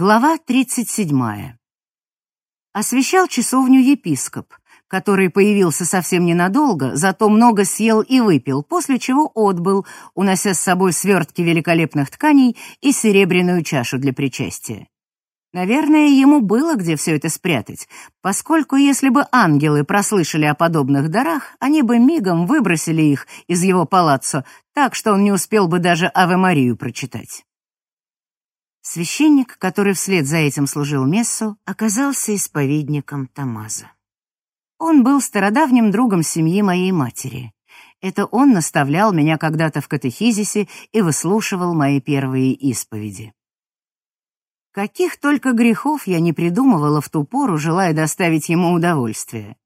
Глава 37. Освещал часовню епископ, который появился совсем ненадолго, зато много съел и выпил, после чего отбыл, унося с собой свертки великолепных тканей и серебряную чашу для причастия. Наверное, ему было где все это спрятать, поскольку если бы ангелы прослышали о подобных дарах, они бы мигом выбросили их из его палаццо, так что он не успел бы даже Аве Марию прочитать. Священник, который вслед за этим служил мессу, оказался исповедником Тамаза. Он был стародавним другом семьи моей матери. Это он наставлял меня когда-то в катехизисе и выслушивал мои первые исповеди. Каких только грехов я не придумывала в ту пору, желая доставить ему удовольствие.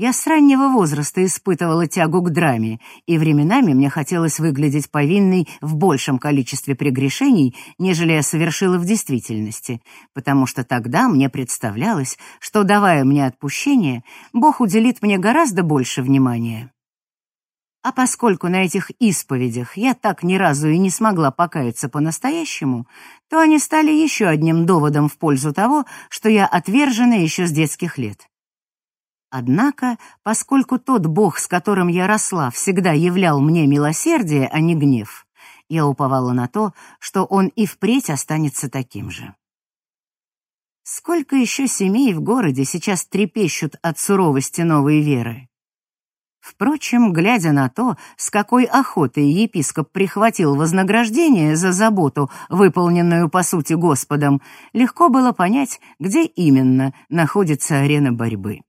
Я с раннего возраста испытывала тягу к драме, и временами мне хотелось выглядеть повинной в большем количестве прегрешений, нежели я совершила в действительности, потому что тогда мне представлялось, что, давая мне отпущение, Бог уделит мне гораздо больше внимания. А поскольку на этих исповедях я так ни разу и не смогла покаяться по-настоящему, то они стали еще одним доводом в пользу того, что я отвержена еще с детских лет. Однако, поскольку тот Бог, с которым я росла, всегда являл мне милосердие, а не гнев, я уповала на то, что он и впредь останется таким же. Сколько еще семей в городе сейчас трепещут от суровости новой веры? Впрочем, глядя на то, с какой охотой епископ прихватил вознаграждение за заботу, выполненную по сути Господом, легко было понять, где именно находится арена борьбы.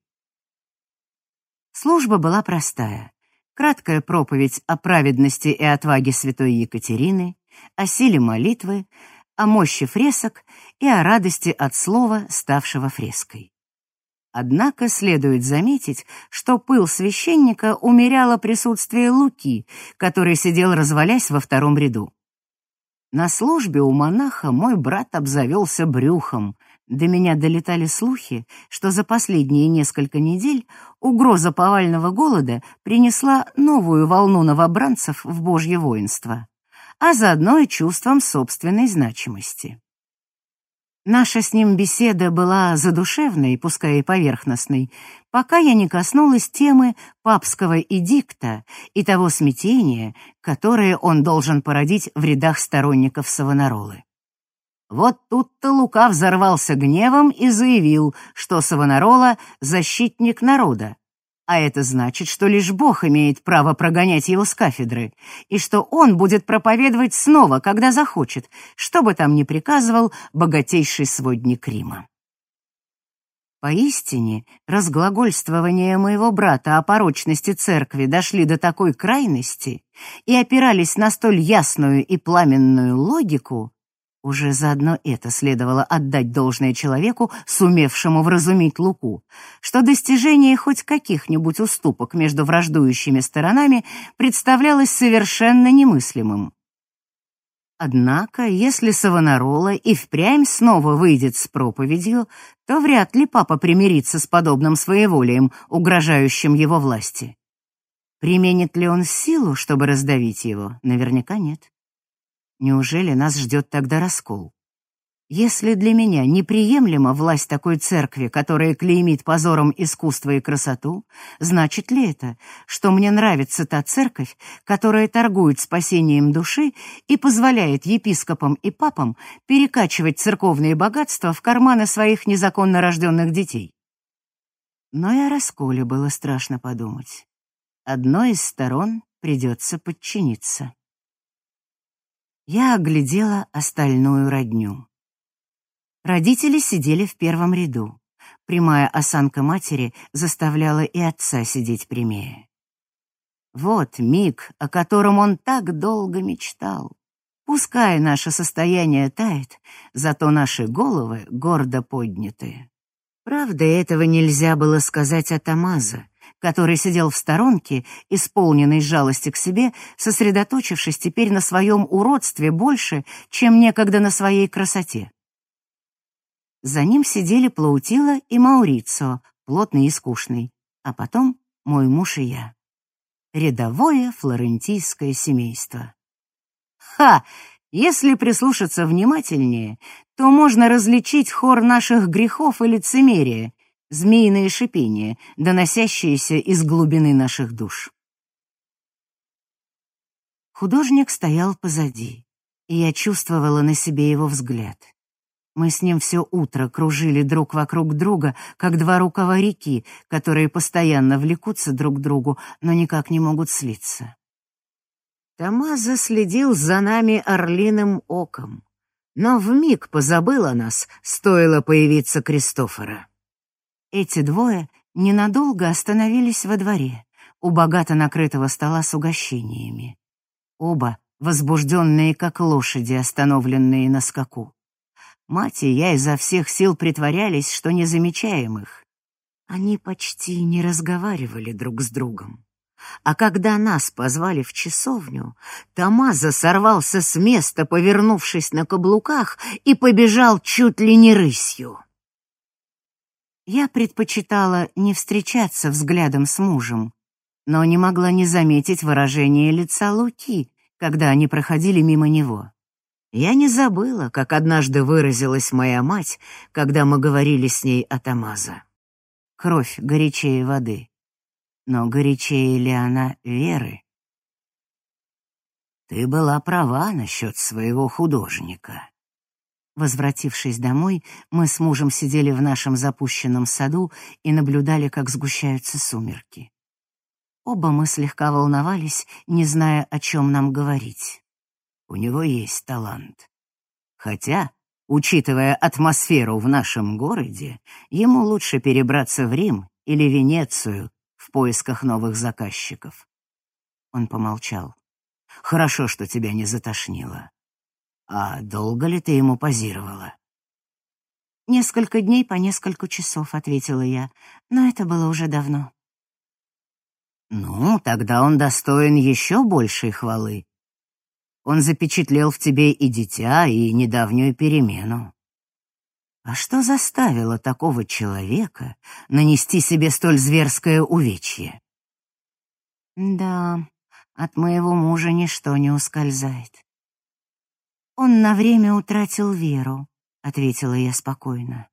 Служба была простая. Краткая проповедь о праведности и отваге святой Екатерины, о силе молитвы, о мощи фресок и о радости от слова, ставшего фреской. Однако следует заметить, что пыл священника умеряло присутствие Луки, который сидел развалясь во втором ряду. На службе у монаха мой брат обзавелся брюхом. До меня долетали слухи, что за последние несколько недель угроза повального голода принесла новую волну новобранцев в Божье воинство, а заодно и чувством собственной значимости. Наша с ним беседа была задушевной, пускай и поверхностной, пока я не коснулась темы папского эдикта и того смятения, которое он должен породить в рядах сторонников Савонаролы. Вот тут-то Лука взорвался гневом и заявил, что Савонарола — защитник народа, а это значит, что лишь Бог имеет право прогонять его с кафедры, и что он будет проповедовать снова, когда захочет, что бы там ни приказывал богатейший сводник Рима. Поистине, разглагольствования моего брата о порочности церкви дошли до такой крайности и опирались на столь ясную и пламенную логику, уже заодно это следовало отдать должное человеку, сумевшему вразумить Луку, что достижение хоть каких-нибудь уступок между враждующими сторонами представлялось совершенно немыслимым. Однако, если Савонарола и впрямь снова выйдет с проповедью, то вряд ли папа примирится с подобным своеволием, угрожающим его власти. Применит ли он силу, чтобы раздавить его? Наверняка нет. Неужели нас ждет тогда раскол? Если для меня неприемлема власть такой церкви, которая клеймит позором искусство и красоту, значит ли это, что мне нравится та церковь, которая торгует спасением души и позволяет епископам и папам перекачивать церковные богатства в карманы своих незаконно рожденных детей? Но и о расколе было страшно подумать. Одной из сторон придется подчиниться я оглядела остальную родню. Родители сидели в первом ряду. Прямая осанка матери заставляла и отца сидеть прямее. Вот миг, о котором он так долго мечтал. Пускай наше состояние тает, зато наши головы гордо подняты. Правда, этого нельзя было сказать о Тамаза, который сидел в сторонке, исполненный жалости к себе, сосредоточившись теперь на своем уродстве больше, чем некогда на своей красоте. За ним сидели Плаутила и Маурицо, плотный и скучный, а потом мой муж и я. Рядовое флорентийское семейство. Ха! Если прислушаться внимательнее, то можно различить хор наших грехов и лицемерия, змеиное шипение, доносящееся из глубины наших душ. Художник стоял позади, и я чувствовала на себе его взгляд. Мы с ним все утро кружили друг вокруг друга, как два рукава реки, которые постоянно влекутся друг к другу, но никак не могут слиться. Тамаза следил за нами орлиным оком, но вмиг позабыл о нас, стоило появиться Кристофора. Эти двое ненадолго остановились во дворе, у богато накрытого стола с угощениями. Оба возбужденные, как лошади, остановленные на скаку. Мать и я изо всех сил притворялись, что не замечаем их. Они почти не разговаривали друг с другом. А когда нас позвали в часовню, Тамаза сорвался с места, повернувшись на каблуках, и побежал чуть ли не рысью. Я предпочитала не встречаться взглядом с мужем, но не могла не заметить выражение лица Луки, когда они проходили мимо него. Я не забыла, как однажды выразилась моя мать, когда мы говорили с ней о Тамаза. Кровь горячее воды. Но горячее ли она веры? Ты была права насчет своего художника. Возвратившись домой, мы с мужем сидели в нашем запущенном саду и наблюдали, как сгущаются сумерки. Оба мы слегка волновались, не зная, о чем нам говорить. У него есть талант. Хотя, учитывая атмосферу в нашем городе, ему лучше перебраться в Рим или Венецию в поисках новых заказчиков. Он помолчал. «Хорошо, что тебя не затошнило. «А долго ли ты ему позировала?» «Несколько дней по несколько часов», — ответила я, но это было уже давно. «Ну, тогда он достоин еще большей хвалы. Он запечатлел в тебе и дитя, и недавнюю перемену. А что заставило такого человека нанести себе столь зверское увечье?» «Да, от моего мужа ничто не ускользает. «Он на время утратил веру», — ответила я спокойно.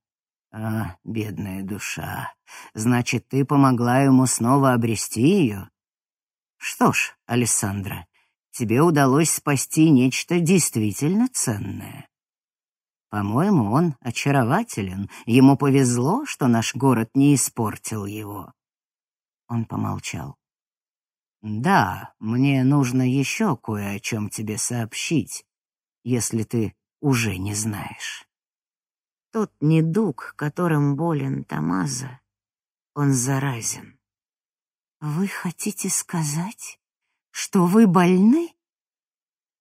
«А, бедная душа, значит, ты помогла ему снова обрести ее? Что ж, Александра, тебе удалось спасти нечто действительно ценное. По-моему, он очарователен, ему повезло, что наш город не испортил его». Он помолчал. «Да, мне нужно еще кое о чем тебе сообщить, если ты уже не знаешь. Тот недуг, которым болен Тамаза, он заразен. Вы хотите сказать, что вы больны?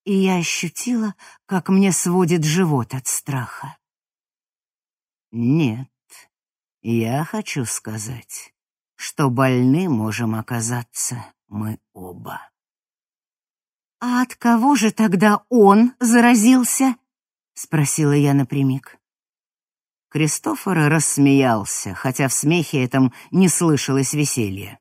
И я ощутила, как мне сводит живот от страха. Нет, я хочу сказать, что больны можем оказаться мы оба. «А от кого же тогда он заразился?» — спросила я напрямик. Кристофор рассмеялся, хотя в смехе этом не слышалось веселья.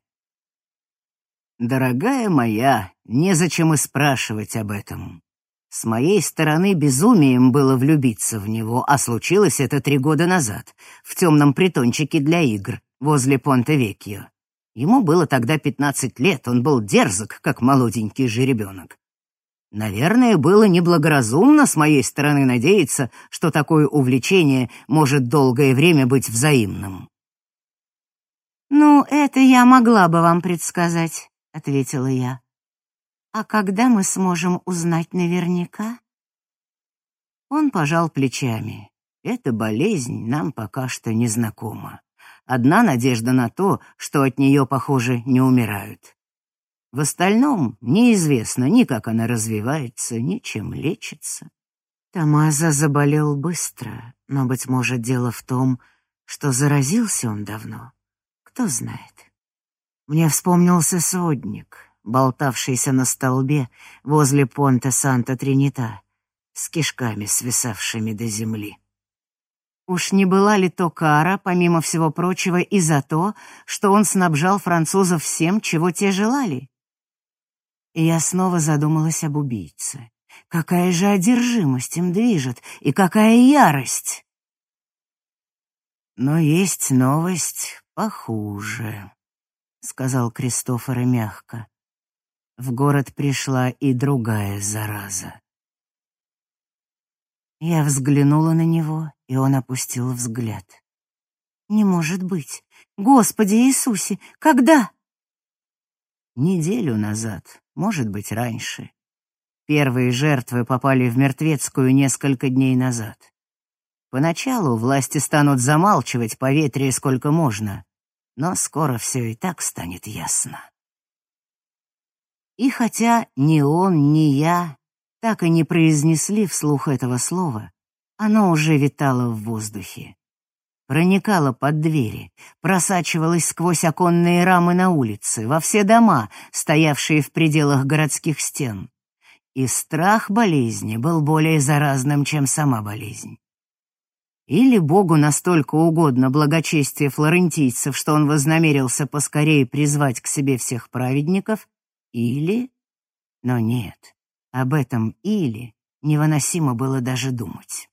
«Дорогая моя, незачем и спрашивать об этом. С моей стороны безумием было влюбиться в него, а случилось это три года назад, в темном притончике для игр, возле Понте-Векьо. Ему было тогда пятнадцать лет, он был дерзок, как молоденький жеребенок. Наверное, было неблагоразумно с моей стороны надеяться, что такое увлечение может долгое время быть взаимным. «Ну, это я могла бы вам предсказать», — ответила я. «А когда мы сможем узнать наверняка?» Он пожал плечами. «Эта болезнь нам пока что не знакома. Одна надежда на то, что от нее, похоже, не умирают. В остальном неизвестно ни как она развивается, ни чем лечится. Тамаза заболел быстро, но, быть может, дело в том, что заразился он давно. Кто знает. Мне вспомнился сводник, болтавшийся на столбе возле понта Санта-Тринита, с кишками, свисавшими до земли. Уж не была ли то кара, помимо всего прочего, и за то, что он снабжал французов всем, чего те желали? И я снова задумалась об убийце. Какая же одержимость им движет, и какая ярость! Но есть новость похуже, — сказал Кристофор и мягко. В город пришла и другая зараза. Я взглянула на него, и он опустил взгляд. «Не может быть! Господи Иисусе! Когда?» Неделю назад, может быть, раньше. Первые жертвы попали в Мертвецкую несколько дней назад. Поначалу власти станут замалчивать поветрие сколько можно, но скоро все и так станет ясно. И хотя ни он, ни я так и не произнесли вслух этого слова, оно уже витало в воздухе. Проникало под двери, просачивалось сквозь оконные рамы на улице, во все дома, стоявшие в пределах городских стен. И страх болезни был более заразным, чем сама болезнь. Или Богу настолько угодно благочестие флорентийцев, что он вознамерился поскорее призвать к себе всех праведников, или... Но нет, об этом «или» невыносимо было даже думать.